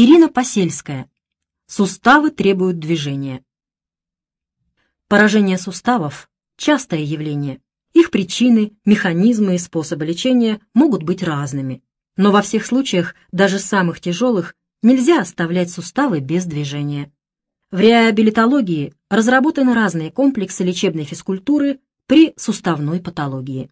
Ирина Посельская. Суставы требуют движения. Поражение суставов – частое явление. Их причины, механизмы и способы лечения могут быть разными. Но во всех случаях, даже самых тяжелых, нельзя оставлять суставы без движения. В реабилитологии разработаны разные комплексы лечебной физкультуры при суставной патологии.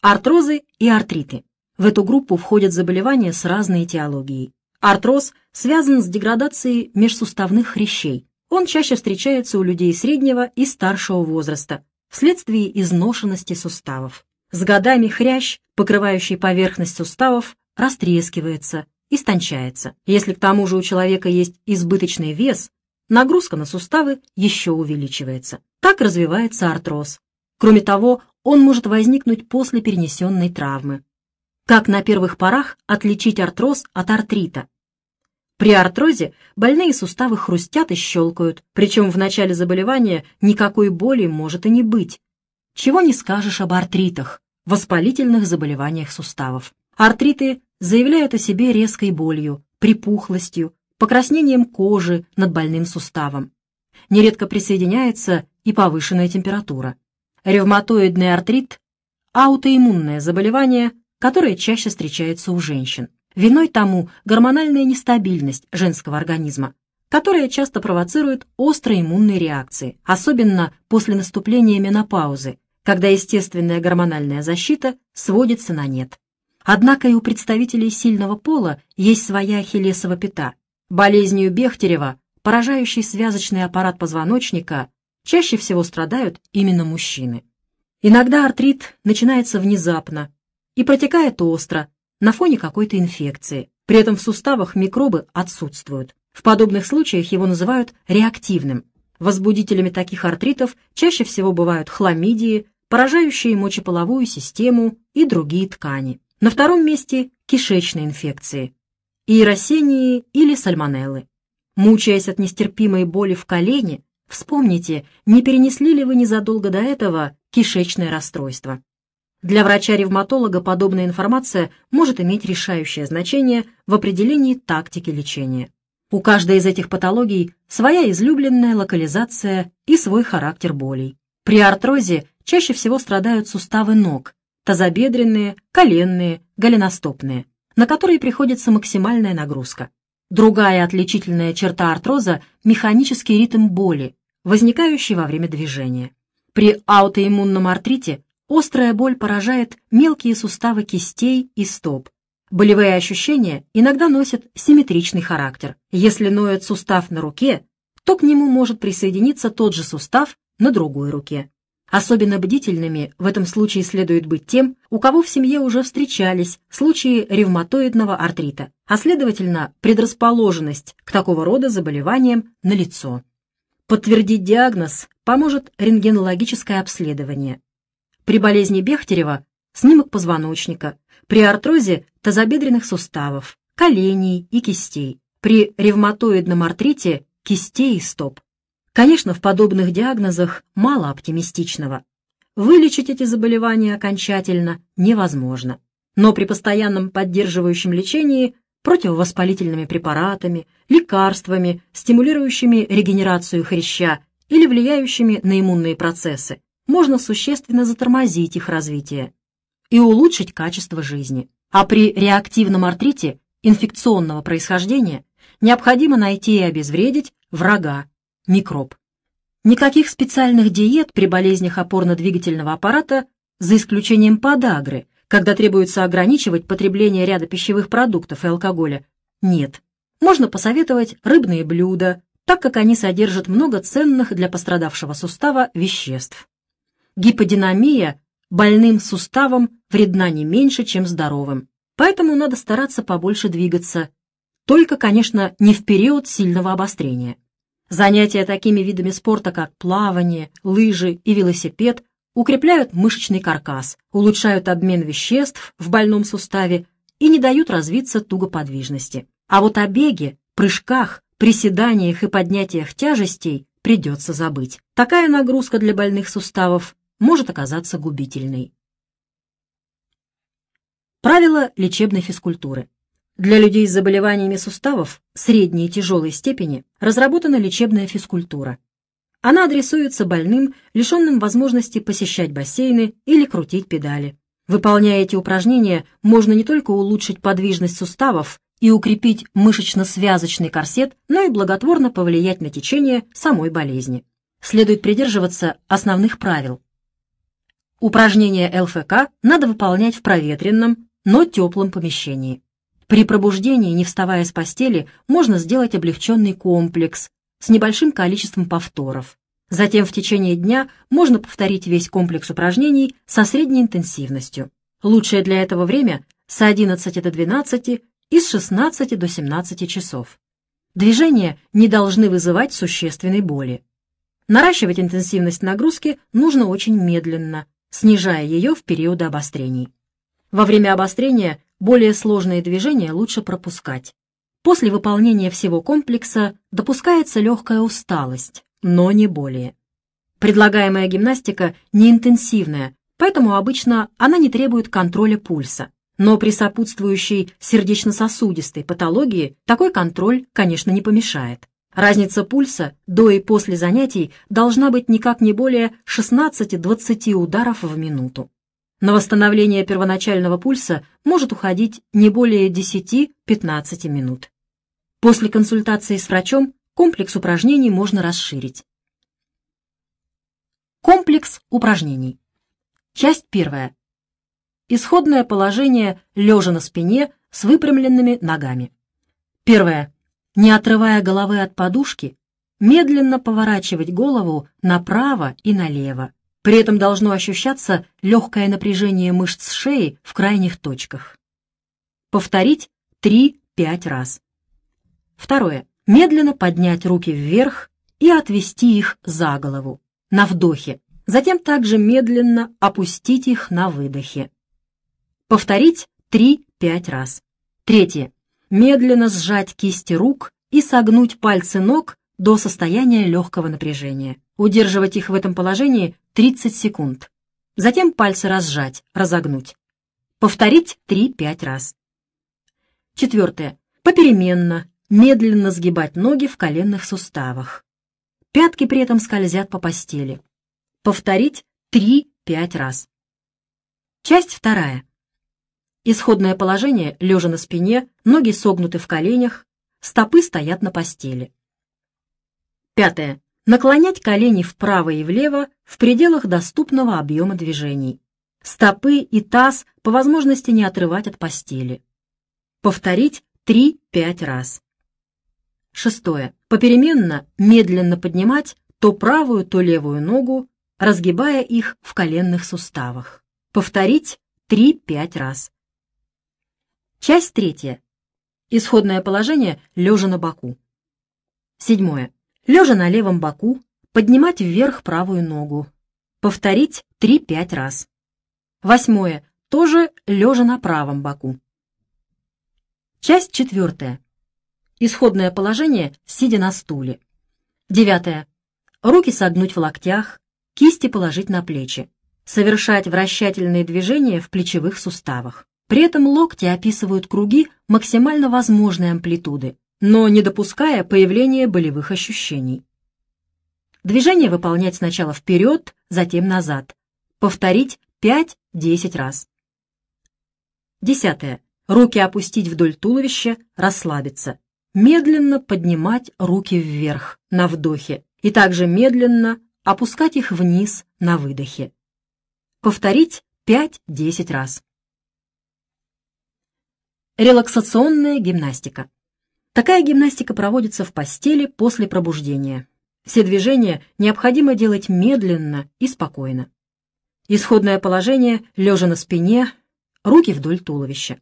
Артрозы и артриты. В эту группу входят заболевания с разной этиологией. Артроз связан с деградацией межсуставных хрящей. Он чаще встречается у людей среднего и старшего возраста вследствие изношенности суставов. С годами хрящ, покрывающий поверхность суставов, растрескивается, истончается. Если к тому же у человека есть избыточный вес, нагрузка на суставы еще увеличивается. Так развивается артроз. Кроме того, он может возникнуть после перенесенной травмы. Как на первых порах отличить артроз от артрита? При артрозе больные суставы хрустят и щелкают, причем в начале заболевания никакой боли может и не быть. Чего не скажешь об артритах, воспалительных заболеваниях суставов. Артриты заявляют о себе резкой болью, припухлостью, покраснением кожи над больным суставом. Нередко присоединяется и повышенная температура. Ревматоидный артрит – аутоиммунное заболевание, которое чаще встречается у женщин. Виной тому гормональная нестабильность женского организма, которая часто провоцирует острые иммунные реакции, особенно после наступления менопаузы, когда естественная гормональная защита сводится на нет. Однако и у представителей сильного пола есть своя ахиллесова пята. Болезнью Бехтерева, поражающей связочный аппарат позвоночника, чаще всего страдают именно мужчины. Иногда артрит начинается внезапно и протекает остро, на фоне какой-то инфекции. При этом в суставах микробы отсутствуют. В подобных случаях его называют реактивным. Возбудителями таких артритов чаще всего бывают хламидии, поражающие мочеполовую систему и другие ткани. На втором месте – кишечные инфекции, иеросении или сальмонеллы. Мучаясь от нестерпимой боли в колене, вспомните, не перенесли ли вы незадолго до этого кишечное расстройство. Для врача-ревматолога подобная информация может иметь решающее значение в определении тактики лечения. У каждой из этих патологий своя излюбленная локализация и свой характер болей. При артрозе чаще всего страдают суставы ног, тазобедренные, коленные, голеностопные, на которые приходится максимальная нагрузка. Другая отличительная черта артроза – механический ритм боли, возникающий во время движения. При аутоиммунном артрите острая боль поражает мелкие суставы кистей и стоп. Болевые ощущения иногда носят симметричный характер. Если ноет сустав на руке, то к нему может присоединиться тот же сустав на другой руке. Особенно бдительными в этом случае следует быть тем, у кого в семье уже встречались случаи ревматоидного артрита, а следовательно предрасположенность к такого рода заболеваниям налицо. Подтвердить диагноз поможет рентгенологическое обследование. При болезни Бехтерева – снимок позвоночника, при артрозе – тазобедренных суставов, коленей и кистей, при ревматоидном артрите – кистей и стоп. Конечно, в подобных диагнозах мало оптимистичного. Вылечить эти заболевания окончательно невозможно. Но при постоянном поддерживающем лечении противовоспалительными препаратами, лекарствами, стимулирующими регенерацию хряща или влияющими на иммунные процессы, можно существенно затормозить их развитие и улучшить качество жизни. А при реактивном артрите инфекционного происхождения необходимо найти и обезвредить врага микроб. Никаких специальных диет при болезнях опорно-двигательного аппарата, за исключением подагры, когда требуется ограничивать потребление ряда пищевых продуктов и алкоголя, нет. Можно посоветовать рыбные блюда, так как они содержат много ценных для пострадавшего сустава веществ. Гиподинамия больным суставом вредна не меньше, чем здоровым, поэтому надо стараться побольше двигаться, только, конечно, не в период сильного обострения. Занятия такими видами спорта, как плавание, лыжи и велосипед, укрепляют мышечный каркас, улучшают обмен веществ в больном суставе и не дают развиться тугоподвижности. А вот о беге, прыжках, приседаниях и поднятиях тяжестей придется забыть. Такая нагрузка для больных суставов может оказаться губительной. Правила лечебной физкультуры. Для людей с заболеваниями суставов средней и тяжелой степени разработана лечебная физкультура. Она адресуется больным, лишенным возможности посещать бассейны или крутить педали. Выполняя эти упражнения, можно не только улучшить подвижность суставов и укрепить мышечно-связочный корсет, но и благотворно повлиять на течение самой болезни. Следует придерживаться основных правил. Упражнения ЛФК надо выполнять в проветренном, но теплом помещении. При пробуждении, не вставая с постели, можно сделать облегченный комплекс с небольшим количеством повторов. Затем в течение дня можно повторить весь комплекс упражнений со средней интенсивностью. Лучшее для этого время с 11 до 12 и с 16 до 17 часов. Движения не должны вызывать существенной боли. Наращивать интенсивность нагрузки нужно очень медленно, снижая ее в периоды обострений. Во время обострения более сложные движения лучше пропускать. После выполнения всего комплекса допускается легкая усталость, но не более. Предлагаемая гимнастика не интенсивная, поэтому обычно она не требует контроля пульса. Но при сопутствующей сердечно-сосудистой патологии такой контроль, конечно, не помешает. Разница пульса до и после занятий должна быть никак не более 16-20 ударов в минуту. На восстановление первоначального пульса может уходить не более 10-15 минут. После консультации с врачом комплекс упражнений можно расширить. Комплекс упражнений. Часть первая. Исходное положение лежа на спине с выпрямленными ногами. Первое. Не отрывая головы от подушки, медленно поворачивать голову направо и налево, при этом должно ощущаться легкое напряжение мышц шеи в крайних точках. Повторить 3-5 раз. Второе. Медленно поднять руки вверх и отвести их за голову, на вдохе. Затем также медленно опустить их на выдохе. Повторить 3-5 раз. Третье. Медленно сжать кисти рук и согнуть пальцы ног до состояния легкого напряжения. Удерживать их в этом положении 30 секунд. Затем пальцы разжать, разогнуть. Повторить 3-5 раз. Четвертое. Попеременно, медленно сгибать ноги в коленных суставах. Пятки при этом скользят по постели. Повторить 3-5 раз. Часть вторая. Исходное положение, лежа на спине, ноги согнуты в коленях, стопы стоят на постели. Пятое. Наклонять колени вправо и влево в пределах доступного объема движений. Стопы и таз по возможности не отрывать от постели. Повторить 3-5 раз. Шестое. Попеременно медленно поднимать то правую, то левую ногу, разгибая их в коленных суставах. Повторить 3-5 раз. Часть третья. Исходное положение лежа на боку. Седьмое. Лежа на левом боку, поднимать вверх правую ногу. Повторить 3-5 раз. Восьмое. Тоже лежа на правом боку. Часть четвертая. Исходное положение, сидя на стуле. Девятое. Руки согнуть в локтях, кисти положить на плечи. Совершать вращательные движения в плечевых суставах. При этом локти описывают круги максимально возможной амплитуды, но не допуская появления болевых ощущений. Движение выполнять сначала вперед, затем назад. Повторить 5-10 раз. Десятое. Руки опустить вдоль туловища, расслабиться. Медленно поднимать руки вверх на вдохе и также медленно опускать их вниз на выдохе. Повторить 5-10 раз. Релаксационная гимнастика. Такая гимнастика проводится в постели после пробуждения. Все движения необходимо делать медленно и спокойно. Исходное положение – лежа на спине, руки вдоль туловища.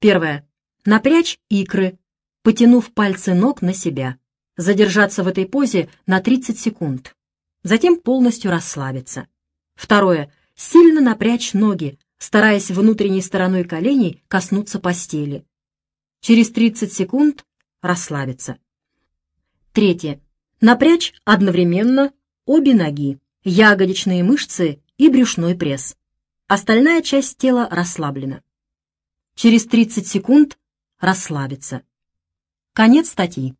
Первое. Напрячь икры, потянув пальцы ног на себя. Задержаться в этой позе на 30 секунд. Затем полностью расслабиться. Второе. Сильно напрячь ноги, стараясь внутренней стороной коленей коснуться постели. Через 30 секунд расслабиться. Третье. Напрячь одновременно обе ноги, ягодичные мышцы и брюшной пресс. Остальная часть тела расслаблена. Через 30 секунд расслабиться. Конец статьи.